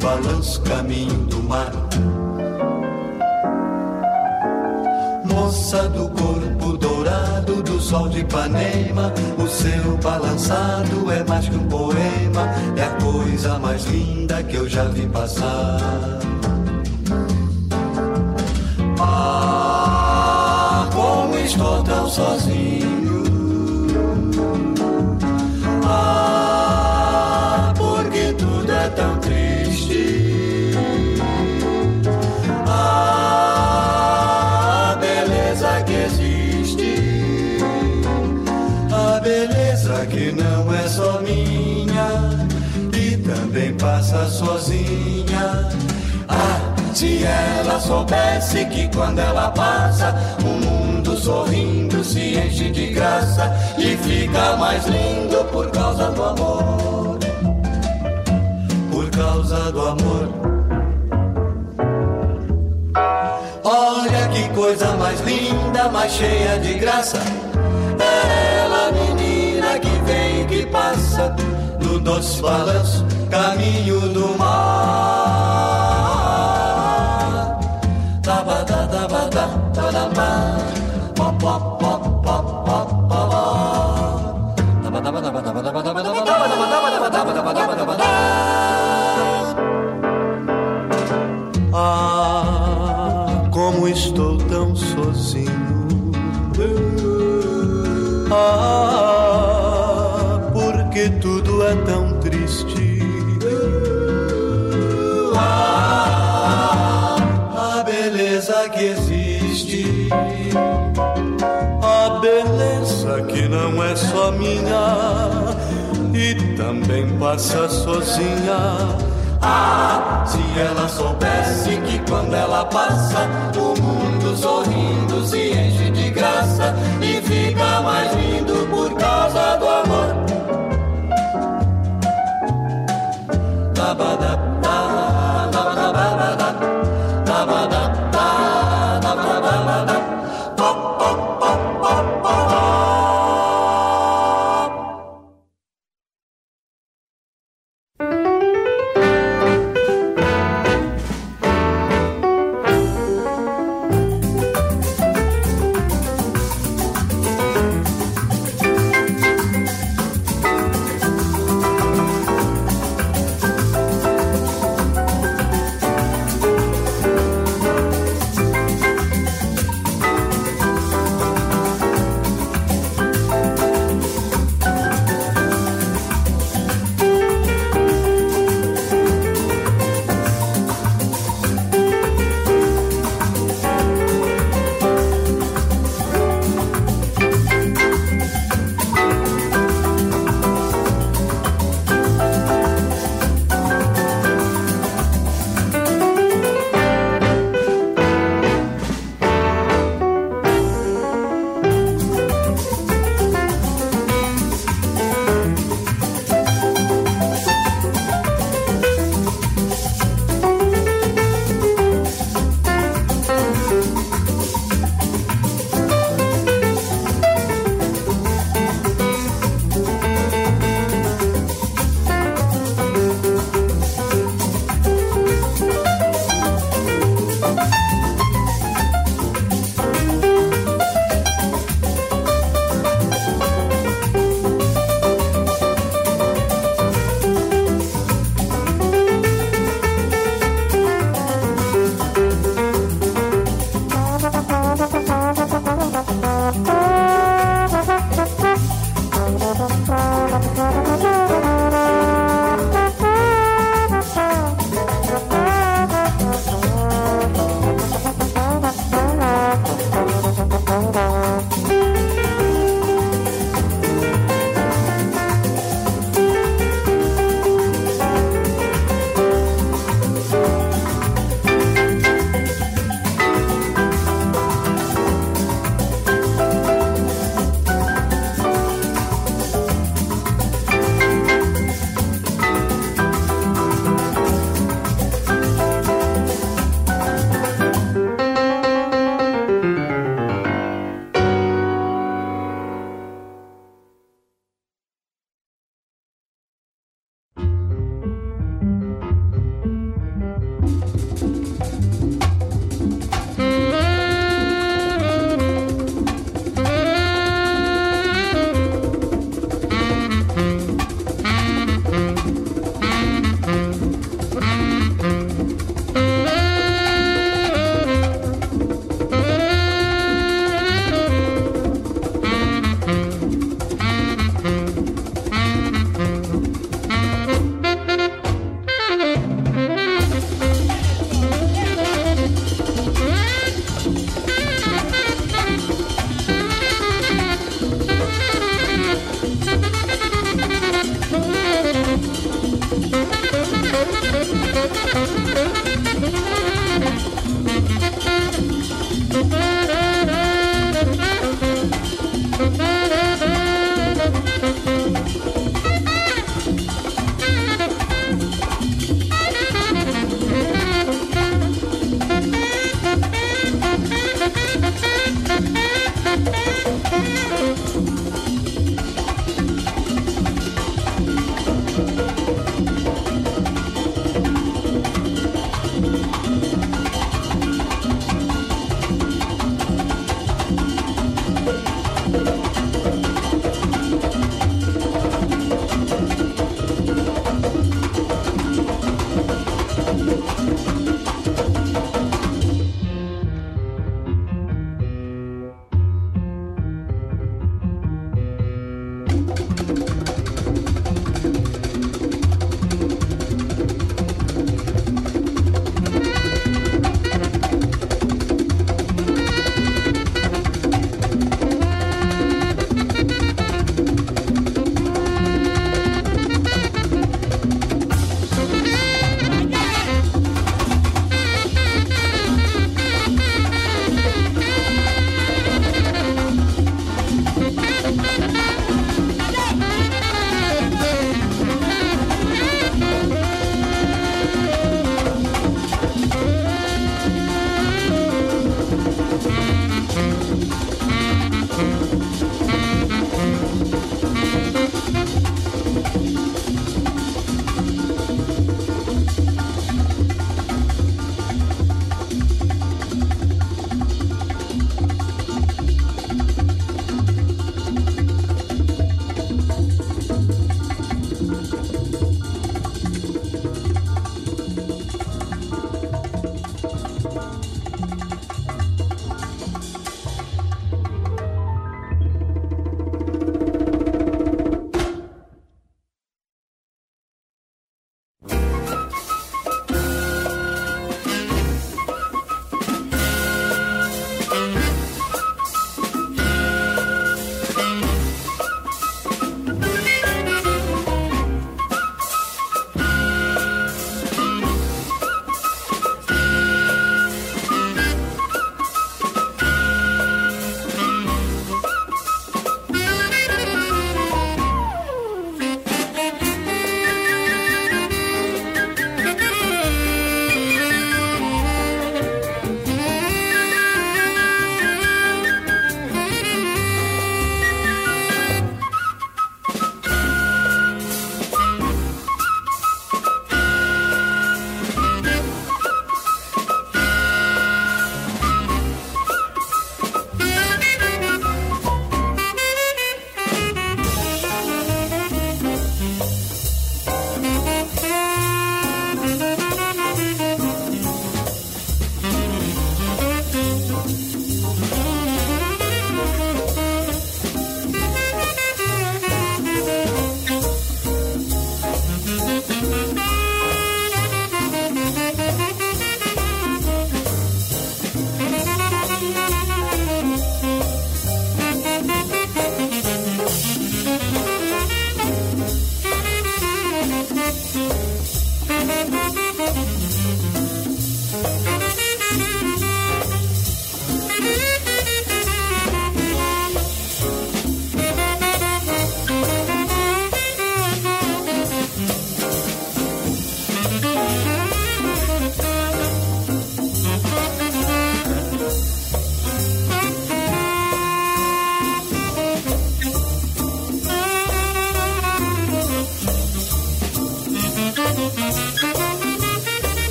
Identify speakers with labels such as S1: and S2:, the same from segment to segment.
S1: balanço caminho do mar. moça do corpo dourado do sol de Ipanema. O seu balançado é mais que um poema, é a coisa mais linda que eu já vi passar. Ah, como estou tão sozinho. Sozinha. Ah, se ela soubesse que quando ela passa, o mundo sorrindo se enche de graça e fica mais lindo por causa do amor. Por causa do amor. Olha que coisa mais linda, mais cheia de graça. É ela, menina que vem e que passa no doce balanço caminho do mar. Também passa sozinha. Ah, se ela soubesse que quando ela passa, o mundo sorrindo se enche de graça e fica mais lindo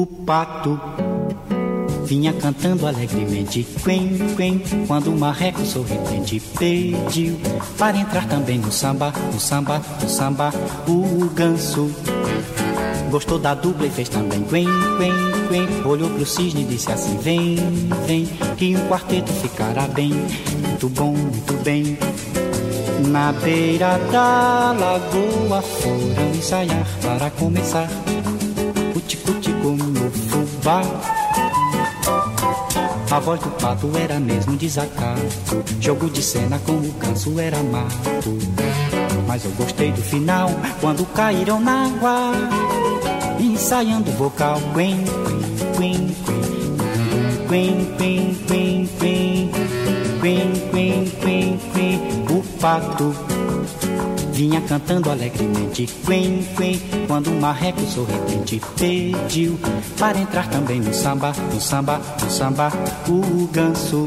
S2: O pato vinha cantando alegremente, quen, quen, quando o marreco sorridente pediu para entrar também no samba, no samba, no samba. O ganso gostou da dupla e fez também quen, quen, quen. Olhou pro cisne e disse assim: Vem, vem, que um quarteto ficará bem, muito bom, muito bem. Na beira da lagoa foram ensaiar para começar o tico-tico a voz do pato era mesmo desacato. Jogo de cena com o canso era mato. Mas eu gostei do final, quando caíram na água. Ensaiando o vocal. Quen, quen, quen, quen. Quen, quen, quen, quen, quen, quen. O pato vinha cantando alegremente, quen, quen, quando o marreco sorridente pediu para entrar também no samba, no samba, no samba, o ganso.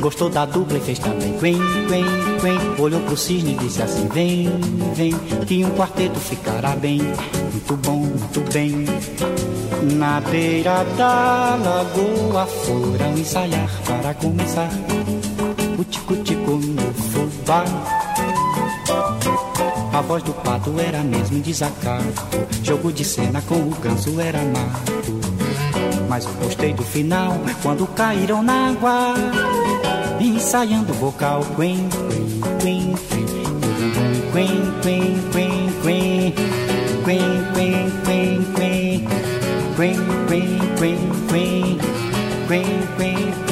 S2: Gostou da dupla e fez também quen, quen, quen, olhou pro cisne e disse assim, vem, vem, que um quarteto ficará bem, muito bom, muito bem. Na beira da lagoa foram ensaiar para começar o tico-tico no fubá. A voz do pato era mesmo desacato. Jogo de cena com o ganso era mato. Mas eu gostei do final quando caíram na água. Ensaiando o vocal. Quen, quen, quen, quen. Quen, quen, quen, quen. Quen, quen, quen, quen. Quen, quen, quen, quen. Quen, quen, quen.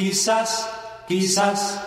S2: Kisah, kisah.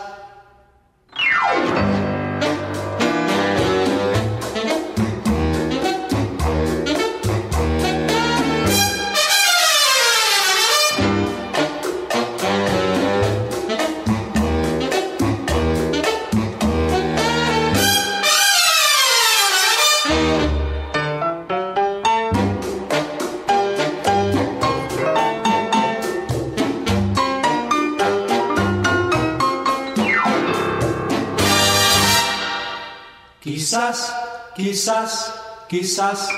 S2: Quizás. Quizás, quizás,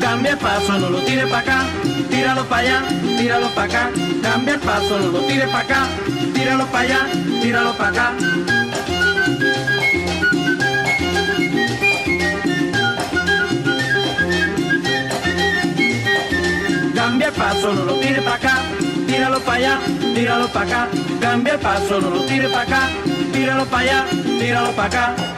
S3: Cambia el paso, no lo tire pa' acá, tíralo pa' allá, tíralo pa' acá, cambia el paso, no lo tire pa' acá, tíralo pa' allá, tíralo pa' acá. Cambia el paso, no lo tire pa' acá, tíralo pa' allá, tíralo pa' acá. Cambia el paso, no lo tire pa' acá, tíralo pa' allá, tíralo pa' acá.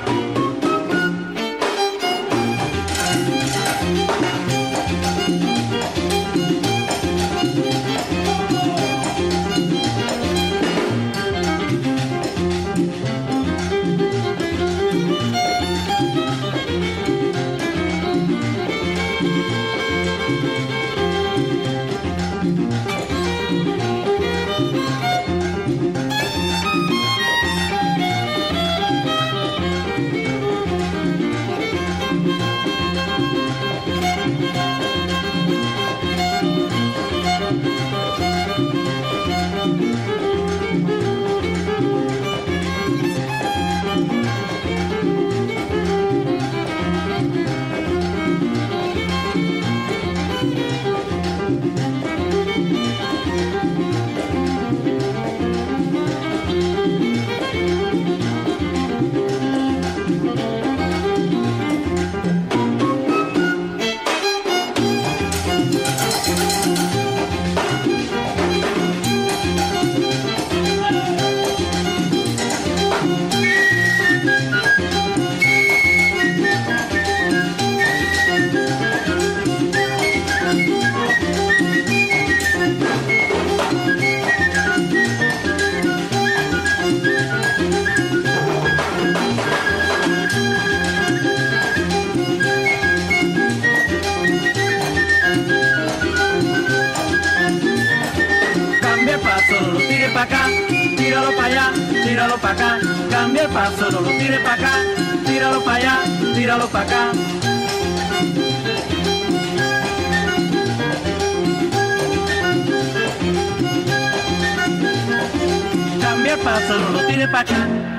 S3: Tíralo pa' acá. Cambia el paso, no lo tire pa' acá, tíralo pa' allá, tíralo pa' acá. Cambia el paso, no lo tire pa' acá.